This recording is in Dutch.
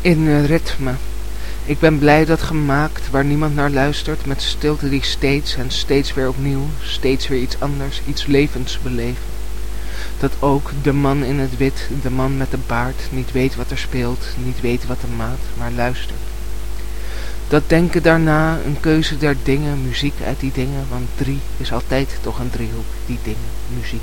in eh, ritme. Ik ben blij dat gemaakt waar niemand naar luistert, met stilte die steeds en steeds weer opnieuw, steeds weer iets anders, iets levends beleven. Dat ook de man in het wit, de man met de baard, niet weet wat er speelt, niet weet wat de maat, maar luistert. Dat denken daarna, een keuze der dingen, muziek uit die dingen, want drie is altijd toch een driehoek, die dingen, muziek.